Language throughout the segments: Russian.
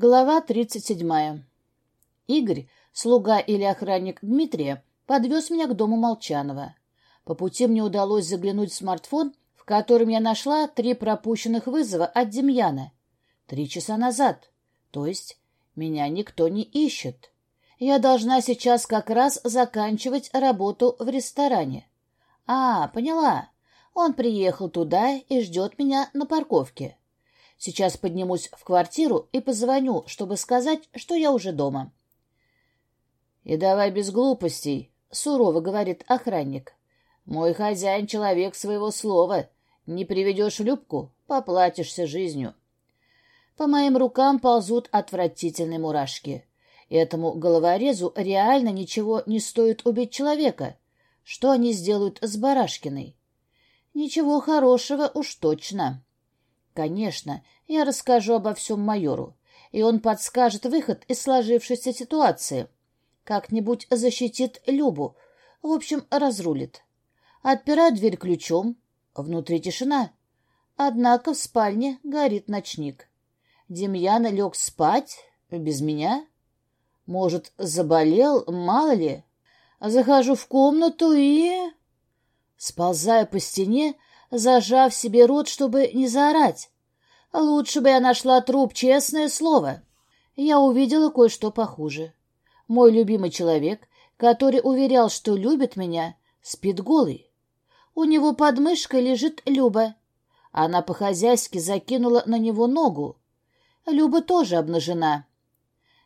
Глава 37. Игорь, слуга или охранник Дмитрия, подвез меня к дому Молчанова. По пути мне удалось заглянуть в смартфон, в котором я нашла три пропущенных вызова от Демьяна. Три часа назад. То есть меня никто не ищет. Я должна сейчас как раз заканчивать работу в ресторане. А, поняла. Он приехал туда и ждет меня на парковке. Сейчас поднимусь в квартиру и позвоню, чтобы сказать, что я уже дома. — И давай без глупостей, — сурово говорит охранник. — Мой хозяин — человек своего слова. Не приведешь Любку — поплатишься жизнью. По моим рукам ползут отвратительные мурашки. Этому головорезу реально ничего не стоит убить человека. Что они сделают с Барашкиной? Ничего хорошего уж точно. Конечно, я расскажу обо всем майору, и он подскажет выход из сложившейся ситуации. Как-нибудь защитит Любу, в общем, разрулит. Отпираю дверь ключом, внутри тишина. Однако в спальне горит ночник. Демьяна лег спать без меня. Может, заболел, мало ли. Захожу в комнату и... Сползаю по стене, зажав себе рот, чтобы не заорать. Лучше бы я нашла труп, честное слово. Я увидела кое-что похуже. Мой любимый человек, который уверял, что любит меня, спит голый. У него под мышкой лежит Люба. Она по-хозяйски закинула на него ногу. Люба тоже обнажена.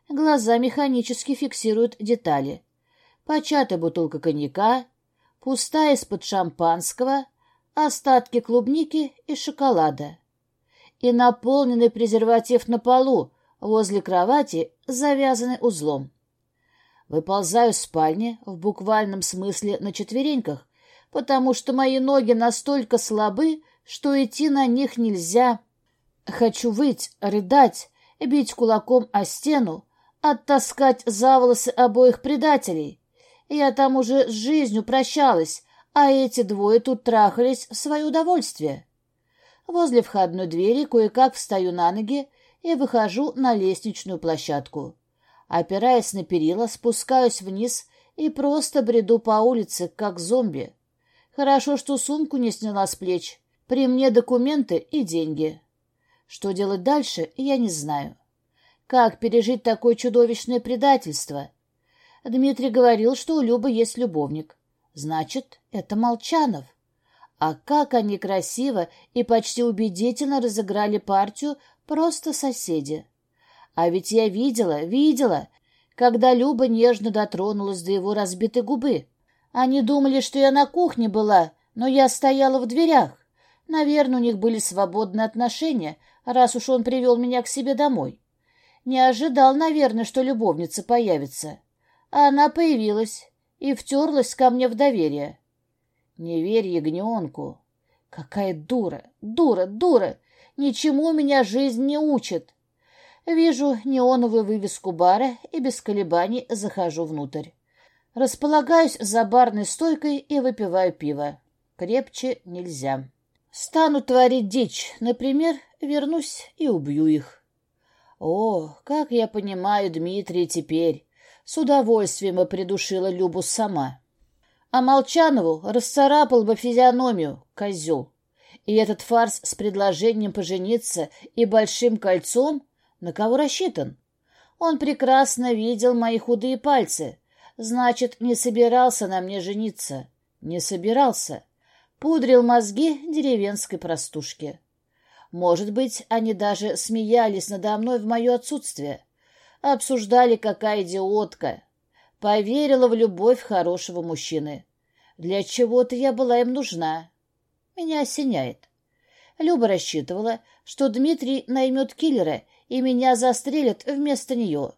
Глаза механически фиксируют детали. Початая бутылка коньяка, пустая из-под шампанского, остатки клубники и шоколада. И наполненный презерватив на полу, возле кровати, завязанный узлом. Выползаю из спальни, в буквальном смысле на четвереньках, потому что мои ноги настолько слабы, что идти на них нельзя. Хочу выть, рыдать, бить кулаком о стену, оттаскать за волосы обоих предателей. Я там уже с жизнью прощалась, а эти двое тут трахались в свое удовольствие. Возле входной двери кое-как встаю на ноги и выхожу на лестничную площадку. Опираясь на перила, спускаюсь вниз и просто бреду по улице, как зомби. Хорошо, что сумку не сняла с плеч. При мне документы и деньги. Что делать дальше, я не знаю. Как пережить такое чудовищное предательство? Дмитрий говорил, что у Любы есть любовник. Значит, это Молчанов. А как они красиво и почти убедительно разыграли партию просто соседи. А ведь я видела, видела, когда Люба нежно дотронулась до его разбитой губы. Они думали, что я на кухне была, но я стояла в дверях. Наверное, у них были свободные отношения, раз уж он привел меня к себе домой. Не ожидал, наверное, что любовница появится. А она появилась и втерлась ко мне в доверие. Не верь ягненку. Какая дура, дура, дура! Ничему меня жизнь не учит. Вижу неоновую вывеску бара и без колебаний захожу внутрь. Располагаюсь за барной стойкой и выпиваю пиво. Крепче нельзя. Стану творить дичь. Например, вернусь и убью их. О, как я понимаю Дмитрия теперь. С удовольствием бы придушила Любу сама. А Молчанову расцарапал бы физиономию, козел. И этот фарс с предложением пожениться и большим кольцом на кого рассчитан? Он прекрасно видел мои худые пальцы. Значит, не собирался на мне жениться. Не собирался. Пудрил мозги деревенской простушке. Может быть, они даже смеялись надо мной в мое отсутствие. Обсуждали, какая идиотка. Поверила в любовь хорошего мужчины. Для чего-то я была им нужна. Меня осеняет. Люба рассчитывала, что Дмитрий наймет киллера, и меня застрелят вместо нее.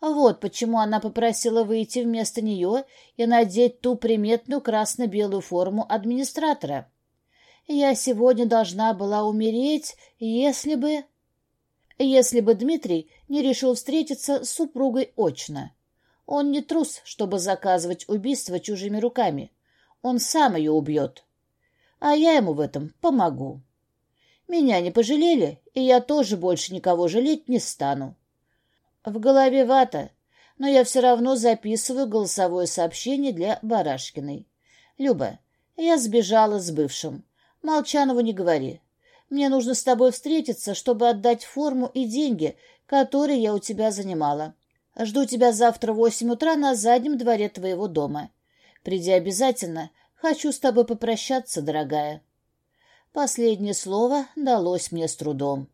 Вот почему она попросила выйти вместо нее и надеть ту приметную красно-белую форму администратора. Я сегодня должна была умереть, если бы если бы Дмитрий не решил встретиться с супругой очно. Он не трус, чтобы заказывать убийство чужими руками. Он сам ее убьет. А я ему в этом помогу. Меня не пожалели, и я тоже больше никого жалеть не стану. В голове вата, но я все равно записываю голосовое сообщение для Барашкиной. Люба, я сбежала с бывшим. Молчанову не говори. Мне нужно с тобой встретиться, чтобы отдать форму и деньги, которые я у тебя занимала. Жду тебя завтра в восемь утра на заднем дворе твоего дома. Приди обязательно. Хочу с тобой попрощаться, дорогая. Последнее слово далось мне с трудом.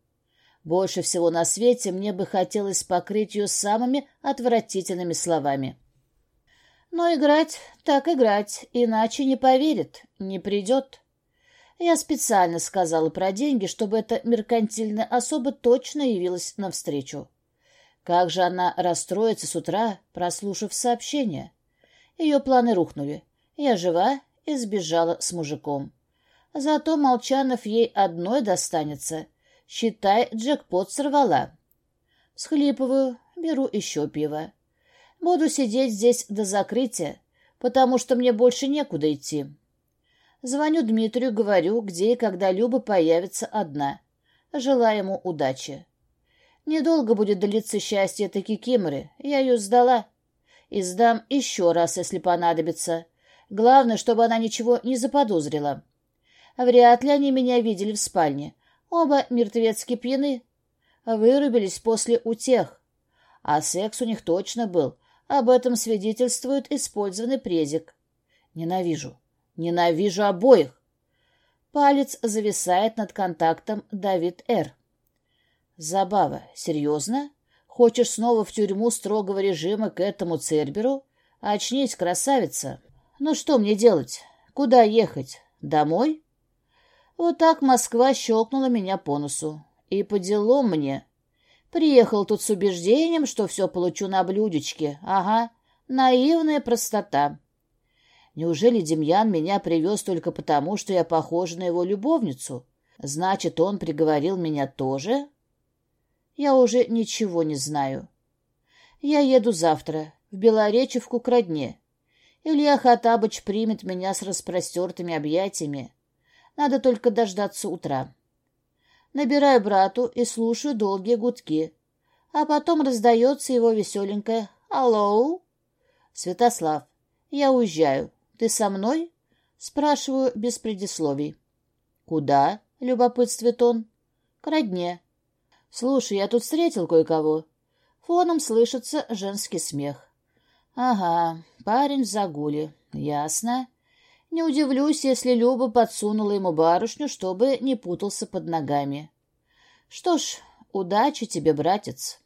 Больше всего на свете мне бы хотелось покрыть ее самыми отвратительными словами. Но играть так играть, иначе не поверит, не придет. Я специально сказала про деньги, чтобы эта меркантильная особа точно явилась навстречу. Как же она расстроится с утра, прослушав сообщение? Ее планы рухнули. Я жива и сбежала с мужиком. Зато Молчанов ей одной достанется. Считай, джекпот сорвала. Схлипываю, беру еще пиво. Буду сидеть здесь до закрытия, потому что мне больше некуда идти. Звоню Дмитрию, говорю, где и когда Люба появится одна. Желаю ему удачи. Недолго будет длиться счастье этой кикиморы. Я ее сдала. И сдам еще раз, если понадобится. Главное, чтобы она ничего не заподозрила. Вряд ли они меня видели в спальне. Оба мертвецки пьяны. Вырубились после утех. А секс у них точно был. Об этом свидетельствует использованный презик. Ненавижу. Ненавижу обоих. Палец зависает над контактом Давид Р. Забава. Серьезно? Хочешь снова в тюрьму строгого режима к этому Церберу? Очнись, красавица. Ну что мне делать? Куда ехать? Домой? Вот так Москва щелкнула меня по носу. И по делам мне. Приехал тут с убеждением, что все получу на блюдечке. Ага, наивная простота. Неужели Демьян меня привез только потому, что я похожа на его любовницу? Значит, он приговорил меня тоже? я уже ничего не знаю. Я еду завтра в Белоречевку к родне. Илья Хатабыч примет меня с распростертыми объятиями. Надо только дождаться утра. Набираю брату и слушаю долгие гудки. А потом раздается его веселенькое «Алло?» «Святослав, я уезжаю. Ты со мной?» Спрашиваю без предисловий. «Куда?» — любопытствует он. «К родне. «Слушай, я тут встретил кое-кого». Фоном слышится женский смех. «Ага, парень в загуле. Ясно. Не удивлюсь, если Люба подсунула ему барышню, чтобы не путался под ногами. Что ж, удачи тебе, братец».